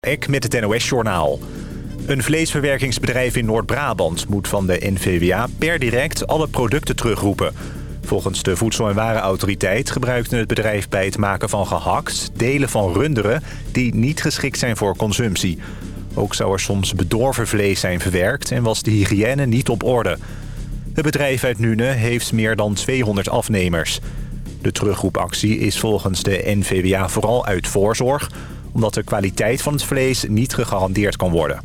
Ek met het NOS-journaal. Een vleesverwerkingsbedrijf in Noord-Brabant moet van de NVWA per direct alle producten terugroepen. Volgens de Voedsel- en Warenautoriteit gebruikte het bedrijf bij het maken van gehakt... delen van runderen die niet geschikt zijn voor consumptie. Ook zou er soms bedorven vlees zijn verwerkt en was de hygiëne niet op orde. Het bedrijf uit Nune heeft meer dan 200 afnemers. De terugroepactie is volgens de NVWA vooral uit voorzorg omdat de kwaliteit van het vlees niet gegarandeerd kan worden.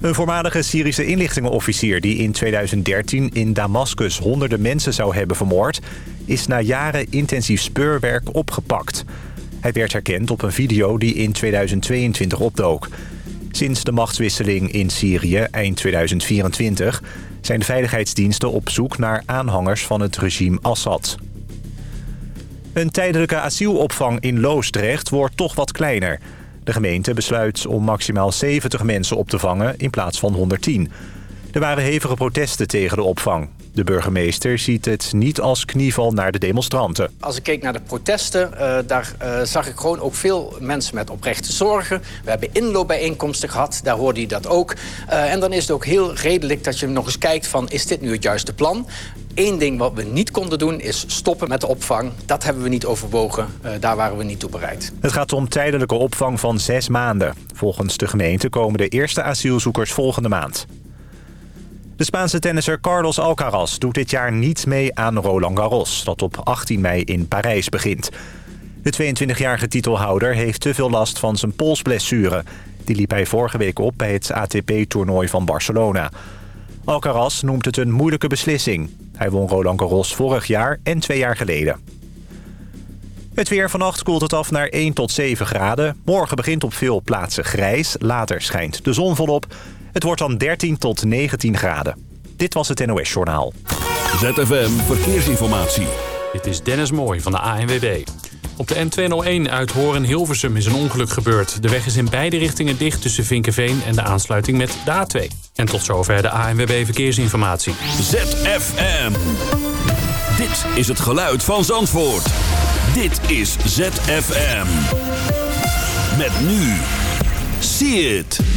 Een voormalige Syrische inlichtingenofficier die in 2013 in Damascus honderden mensen zou hebben vermoord... is na jaren intensief speurwerk opgepakt. Hij werd herkend op een video die in 2022 opdook. Sinds de machtswisseling in Syrië eind 2024 zijn de veiligheidsdiensten op zoek naar aanhangers van het regime Assad. Een tijdelijke asielopvang in Loosdrecht wordt toch wat kleiner. De gemeente besluit om maximaal 70 mensen op te vangen in plaats van 110. Er waren hevige protesten tegen de opvang. De burgemeester ziet het niet als knieval naar de demonstranten. Als ik keek naar de protesten, uh, daar uh, zag ik gewoon ook veel mensen met oprechte zorgen. We hebben inloopbijeenkomsten gehad, daar hoorde je dat ook. Uh, en dan is het ook heel redelijk dat je nog eens kijkt van... is dit nu het juiste plan? Eén ding wat we niet konden doen is stoppen met de opvang. Dat hebben we niet overwogen. Uh, daar waren we niet toe bereid. Het gaat om tijdelijke opvang van zes maanden. Volgens de gemeente komen de eerste asielzoekers volgende maand. De Spaanse tennisser Carlos Alcaraz doet dit jaar niet mee aan Roland Garros... dat op 18 mei in Parijs begint. De 22-jarige titelhouder heeft te veel last van zijn polsblessure. Die liep hij vorige week op bij het ATP-toernooi van Barcelona. Alcaraz noemt het een moeilijke beslissing. Hij won Roland Garros vorig jaar en twee jaar geleden. Het weer vannacht koelt het af naar 1 tot 7 graden. Morgen begint op veel plaatsen grijs. Later schijnt de zon volop. Het wordt dan 13 tot 19 graden. Dit was het NOS Journaal. ZFM Verkeersinformatie. Dit is Dennis Mooij van de ANWB. Op de N201 uit Horen-Hilversum is een ongeluk gebeurd. De weg is in beide richtingen dicht tussen Vinkenveen en de aansluiting met de A2. En tot zover de ANWB Verkeersinformatie. ZFM. Dit is het geluid van Zandvoort. Dit is ZFM. Met nu. See it.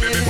Baby,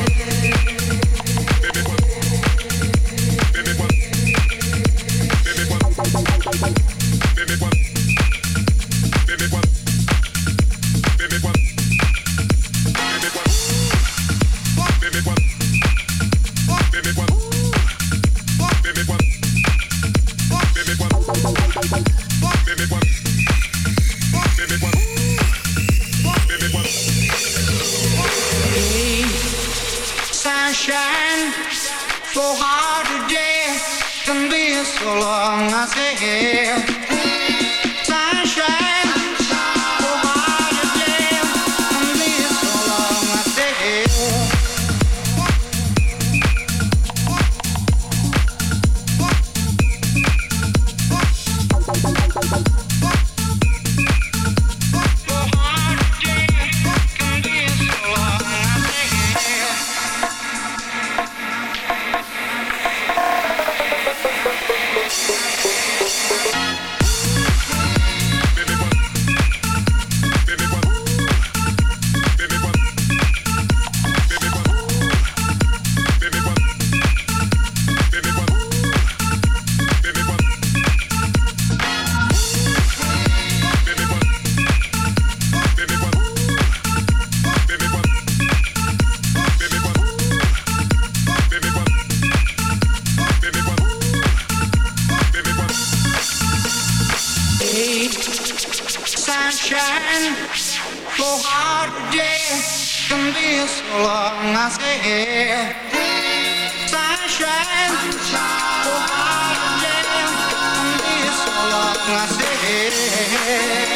You.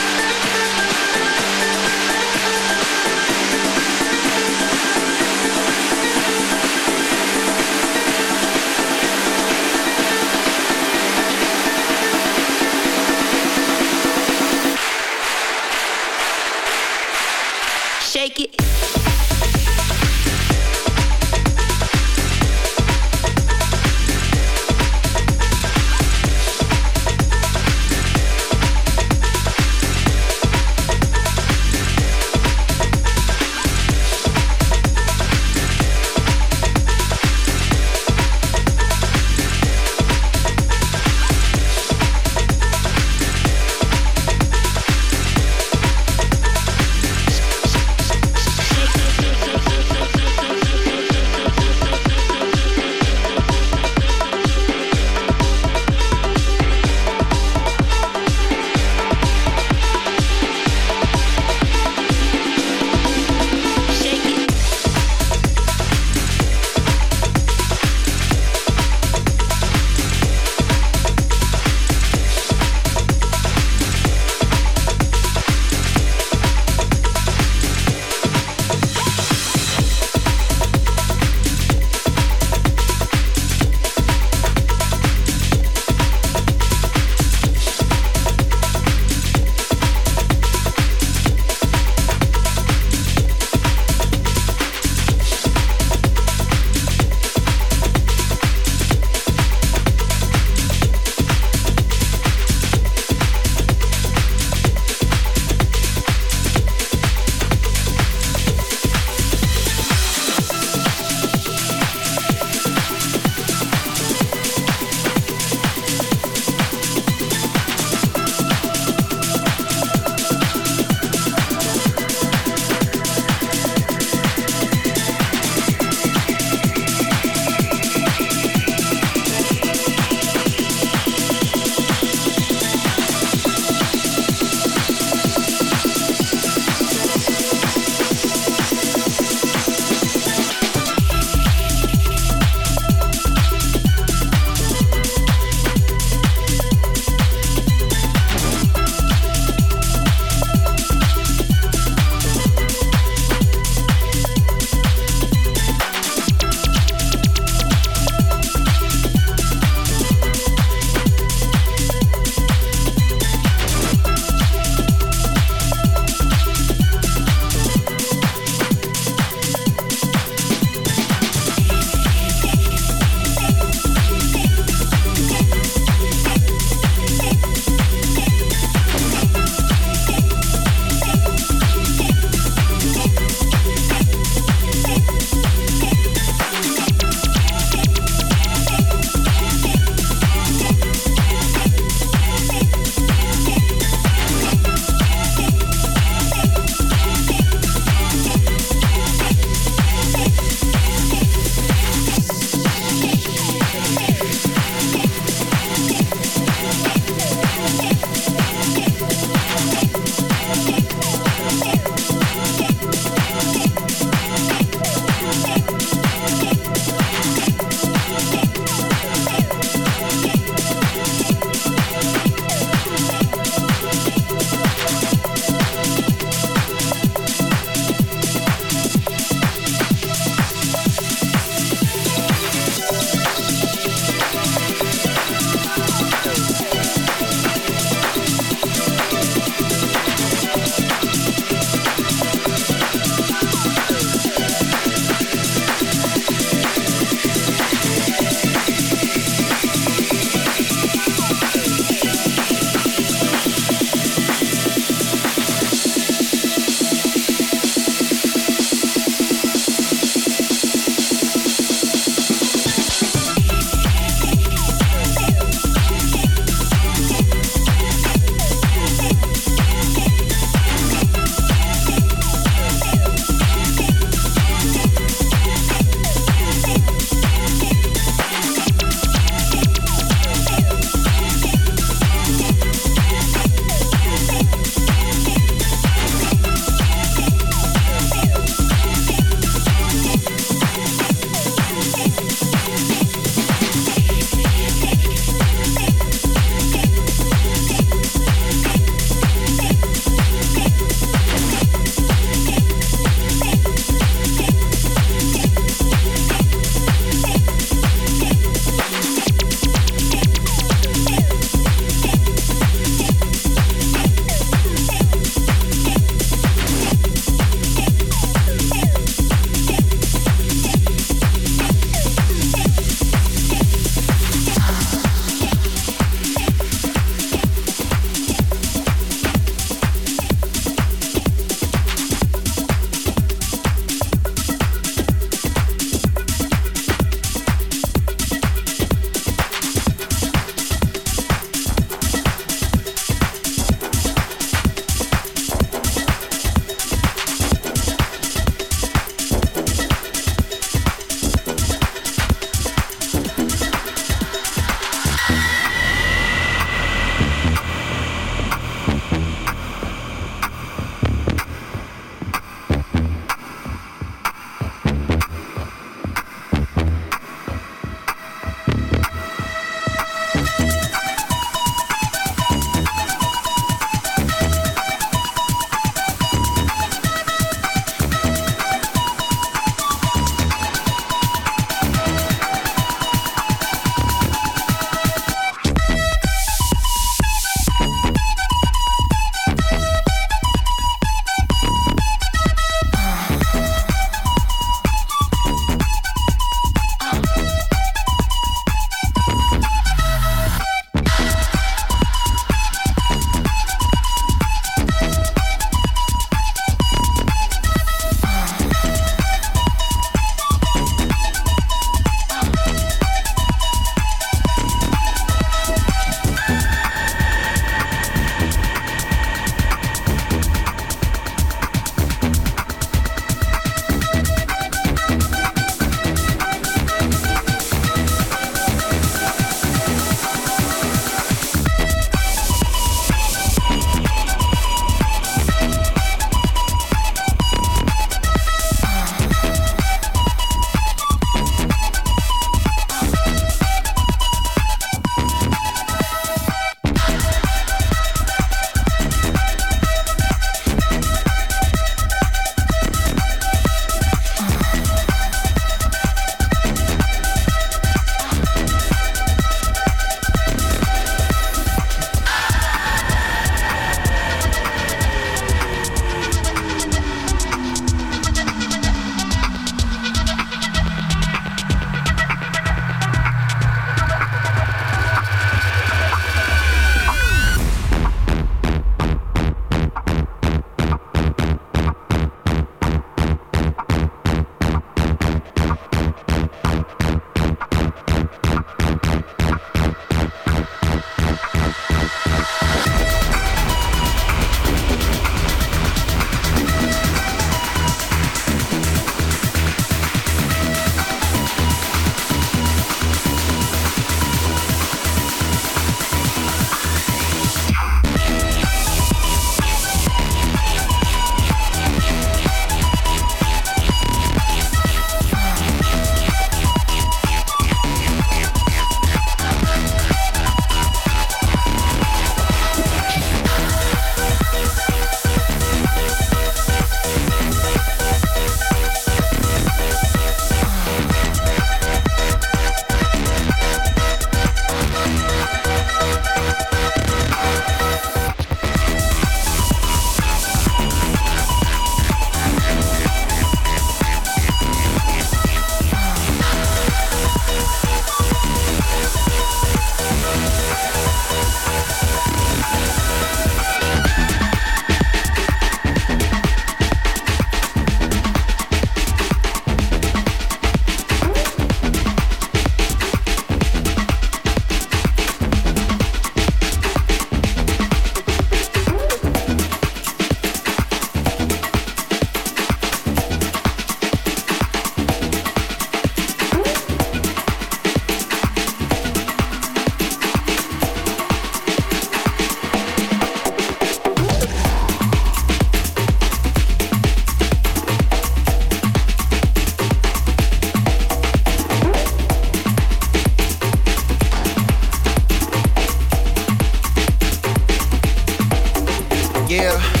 yeah.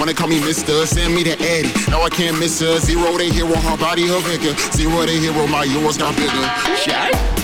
Wanna call me Mister, send me the Eddie. Now I can't miss her. Zero, they hero, her body, her vigor. Zero, they hero, my yours got bigger. Shot?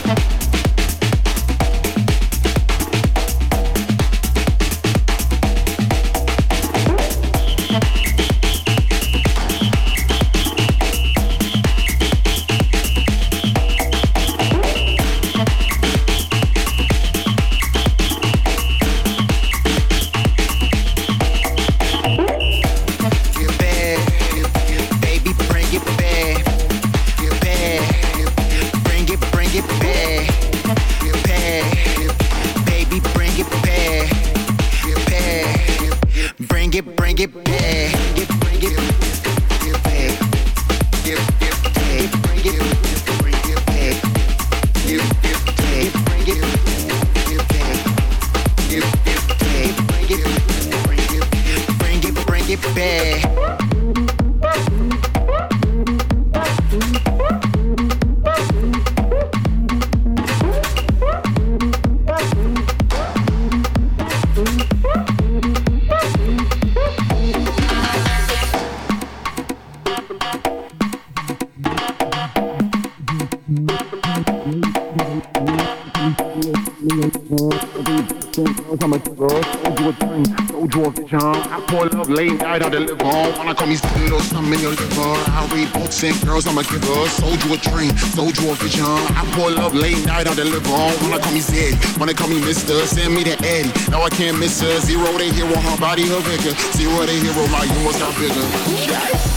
chicks girls, I'ma give her. Sold you a dream, sold you a vision. I pull up late night, I deliver on. Wanna call me Zed, wanna call me Mister. Send me the Eddie, now I can't miss her. Zero, they hero, her body, her vigor. Zero, they hero, my yours got bigger. Yeah.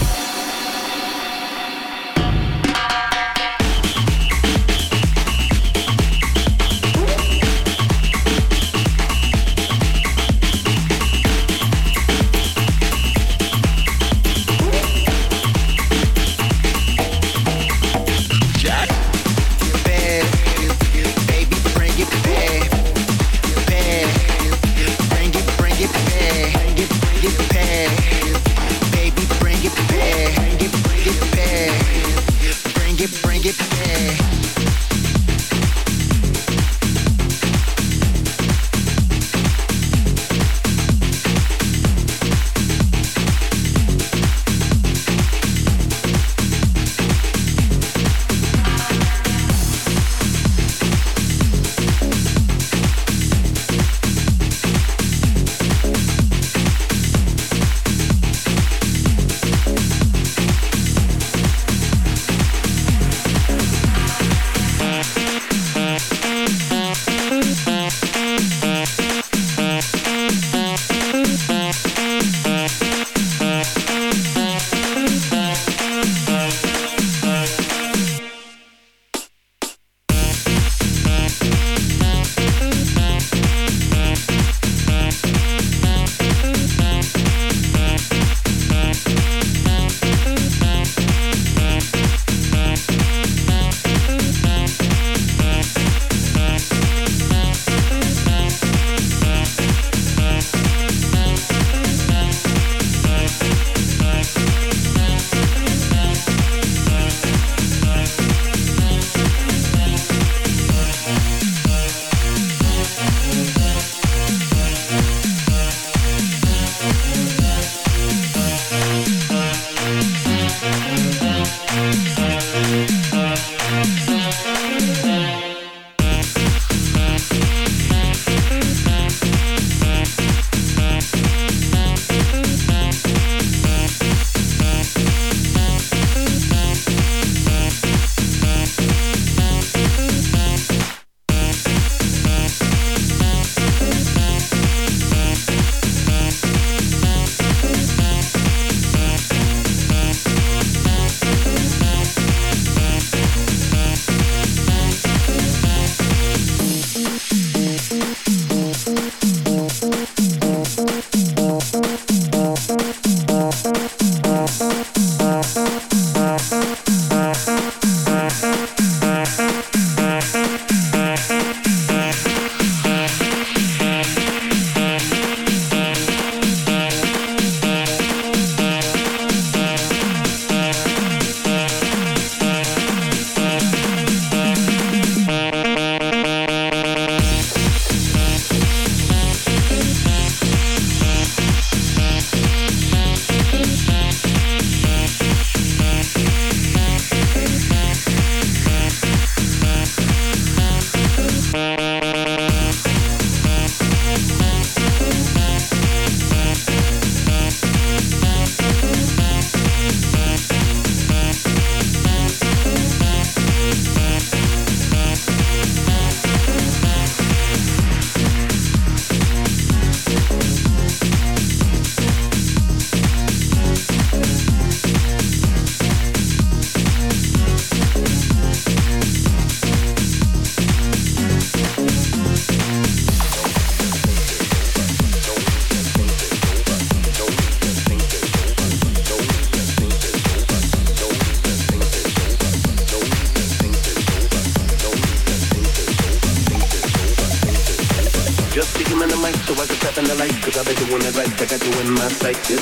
Like. this.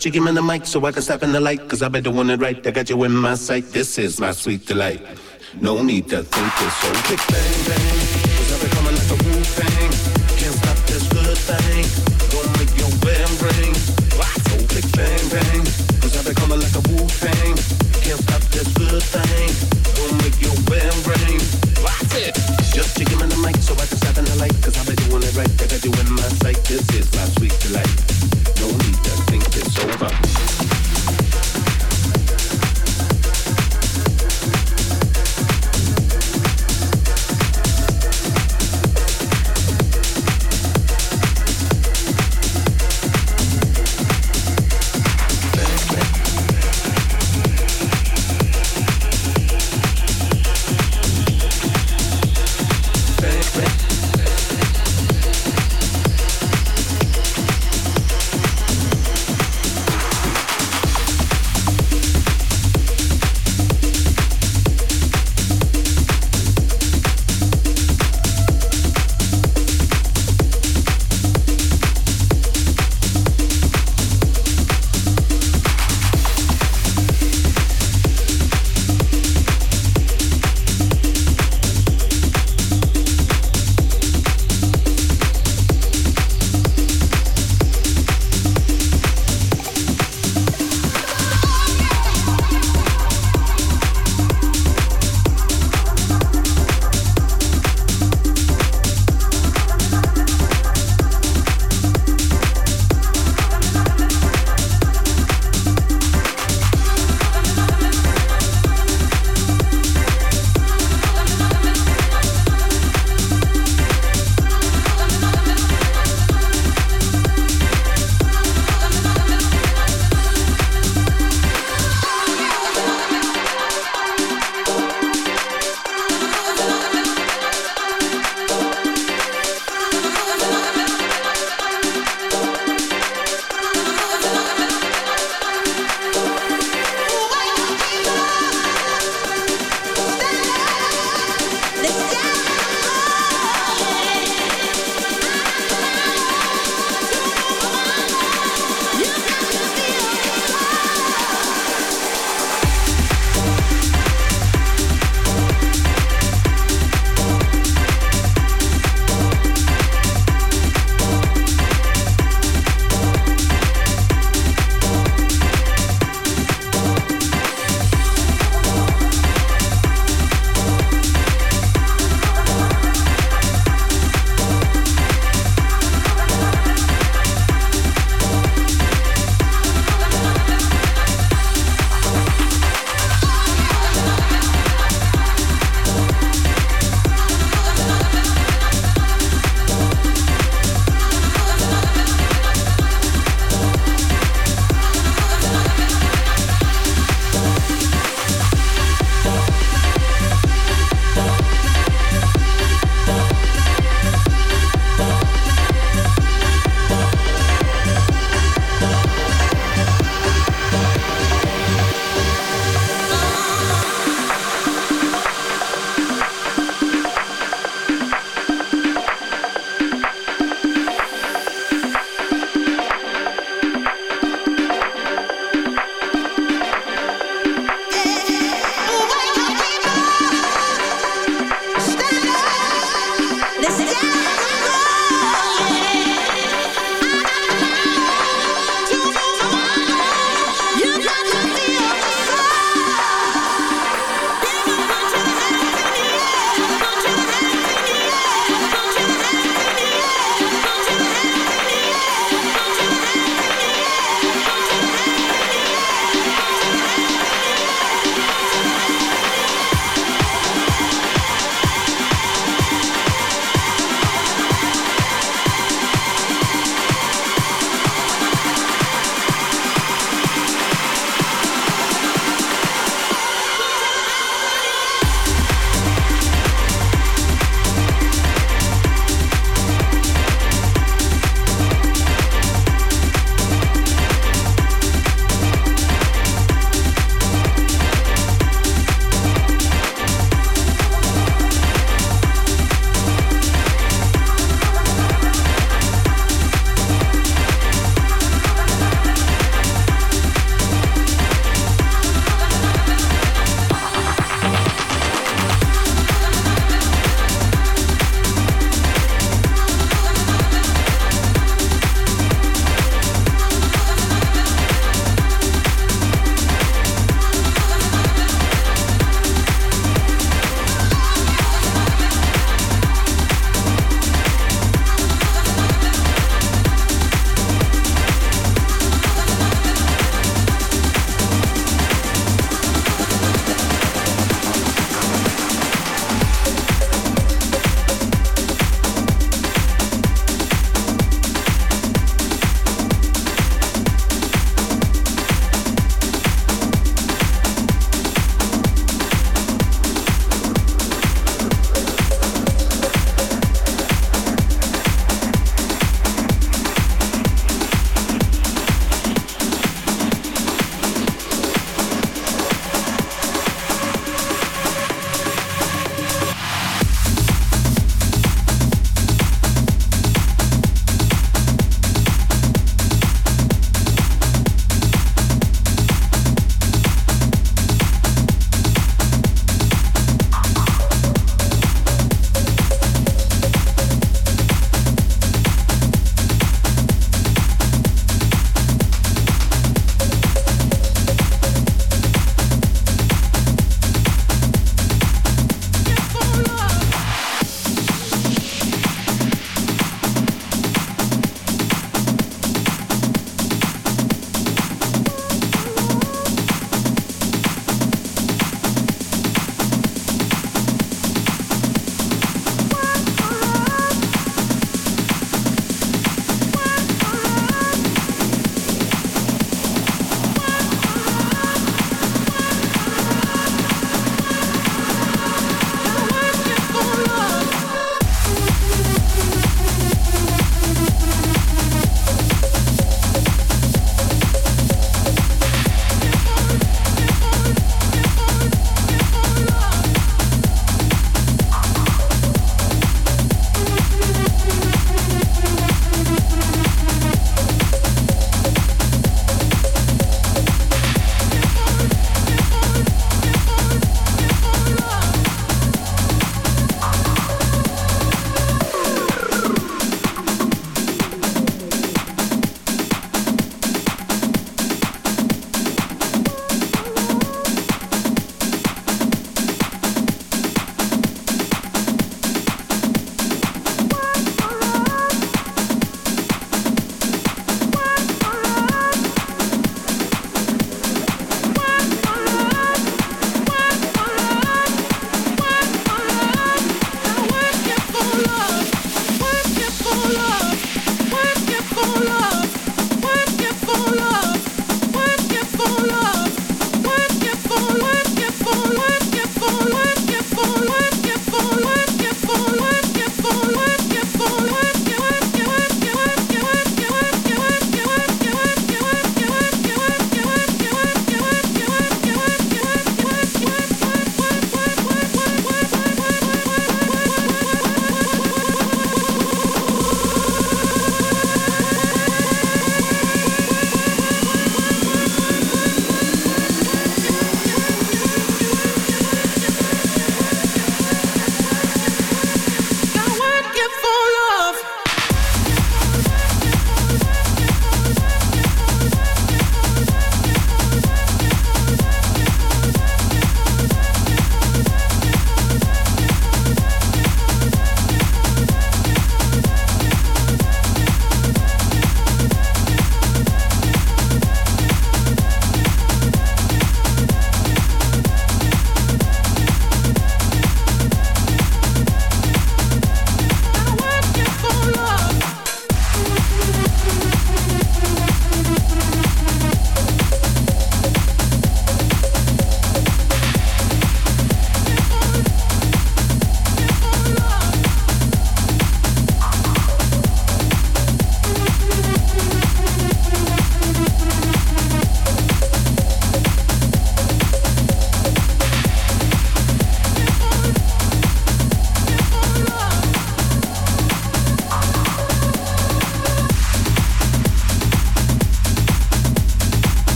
Just give me the mic so I can step in the light. Cause I been doing it right. I got you in my sight. This is my sweet delight. No need to think it's so big bang bang.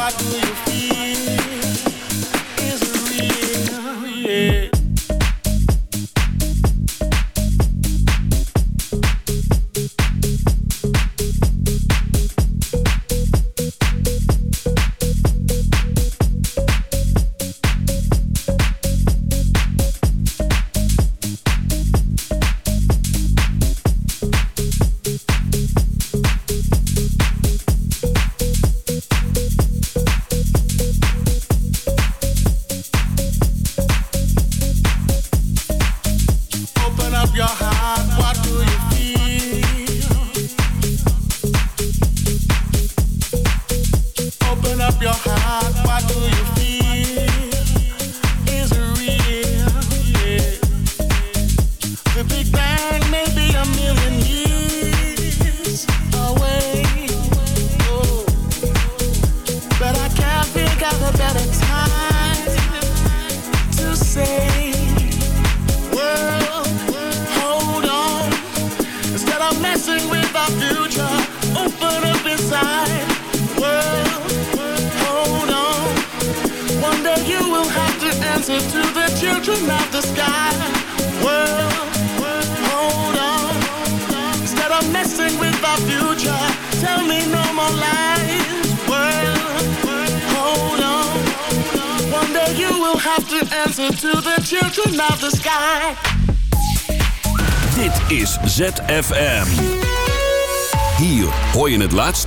what do you feel is real? Yeah.